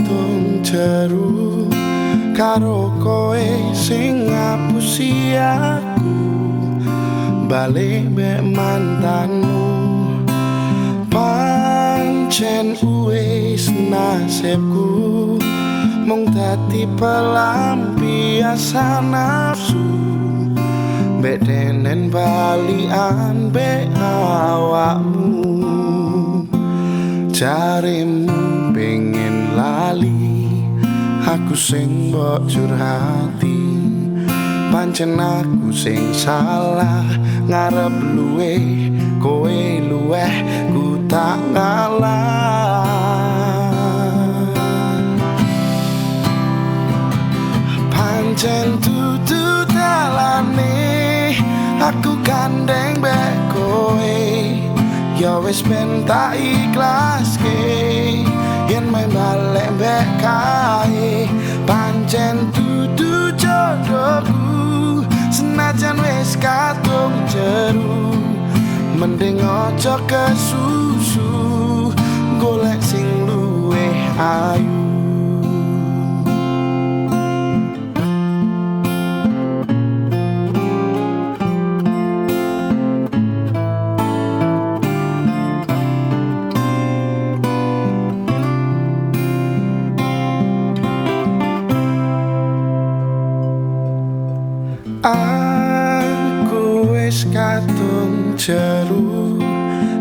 katung jeru karo koe sing ngapusi aku. Balik mbek mantanmu pancen wis nasibku. Mung dadi pelampiasan nafsu. Mbek denen balian mbek awakmu. Jarimu pengen lali aku sing mbok curhati. Pancen aku sing salah ngarep luwe kowe luweh ku tak ngalah. Pancen tutu dalane aku gandeng mbek kowe. Ya wis ben tak ikhlaske yen main balik mbek kae pancen tutu jodohku. Senajan wis katung jeru mending ojo kesusu Aku wis katung jeru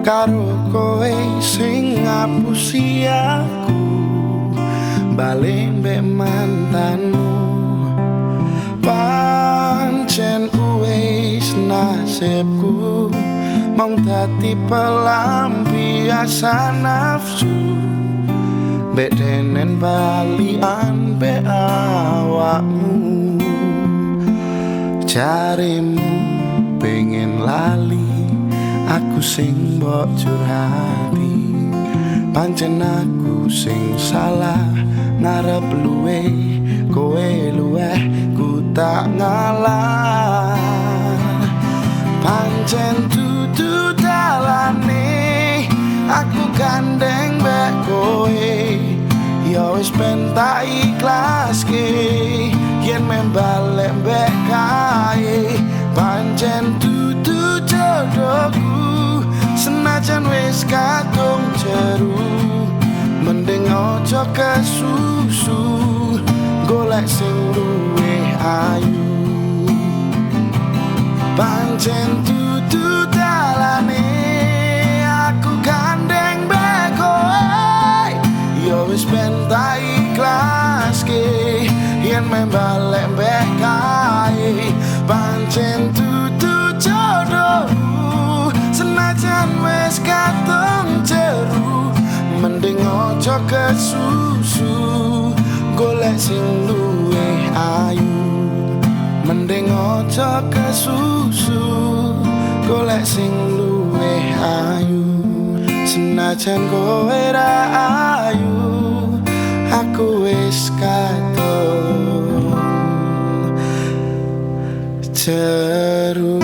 karo kowe sing ngapusi aku. Balik mbek mantanmu. Pancen wis nasibku mong dadi pelampiasan nafsu. Mbek denen balian mbek awakmu Jarimu pengen lali Aku sing mbok curhati. Pancen aku sing salah Ngarep luwe Kowe luweh Ku tak ngalah. Pancen tutu dalane Aku gandeng mbek kowe. Ya wis ben tak ikhlaske yen membalik mbek senajan wis katung jeru mending ojo kesusu golek sing luwih ayu. Pancen tutu kesusu golek sing luwih ayu. Mending ojo kesusu golek sing luwih ayu. Senajan kowe ra ayu aku wis katon. Jeru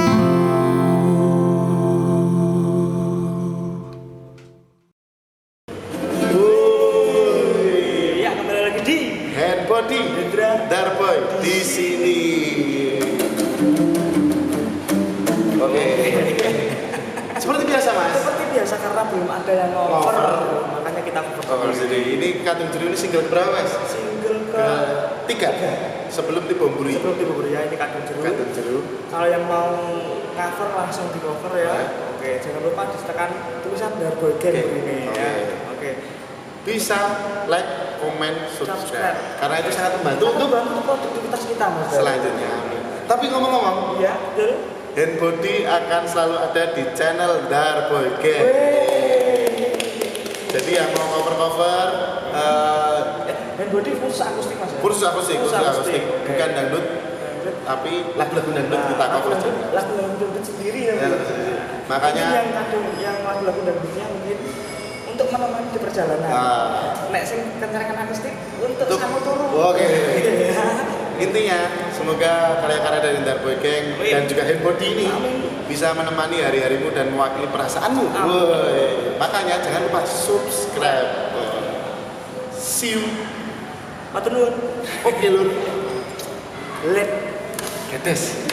body Hendra Darboy di sini. Oke. Seperti biasa mas. seperti biasa karena belum ada yang Ngover. makanya kita cover Oh, jadi ini Katung Jeru ini single berapa mas? single ke Tiga. Sebelum di Bomburi. sebelum di Bogor ya ini kadung jeruk. Katung Jeru. Kalau yang mau cover langsung di cover ya. Ya. Oke, jangan lupa ditekan tulisan Darboy Gang ini ya. Oke. Bisa like, komen, subscribe. Subscribe. Karena itu sangat membantu Untuk bantu produktivitas kita Mas. selanjutnya. Tapi ngomong-ngomong, betul. Hand Body akan selalu ada di channel Darboy. Wey. Jadi yang mau cover-cover eh, Dan body khusus akustik Mas. ya? kursus akustik, kursus akustik, bukan dangdut, tapi lagu-lagu dangdut kita Nah, cover lagu- juga. lagu-lagu dangdut sendiri ya. Ya, makanya yang yang lagu-lagu dangdutnya mungkin untuk menemani di perjalanan. Ah. Nek sing kencengan akustik untuk Untuk- kamu turun. Oke. Ya. intinya semoga karya-karya dari Darboy Gang Amin. dan juga Hand Body ini Amin. bisa menemani hari-harimu dan mewakili perasaanmu. Woi. Makanya jangan lupa subscribe. See you. Matur nuwun. Oke lur. Let Getes.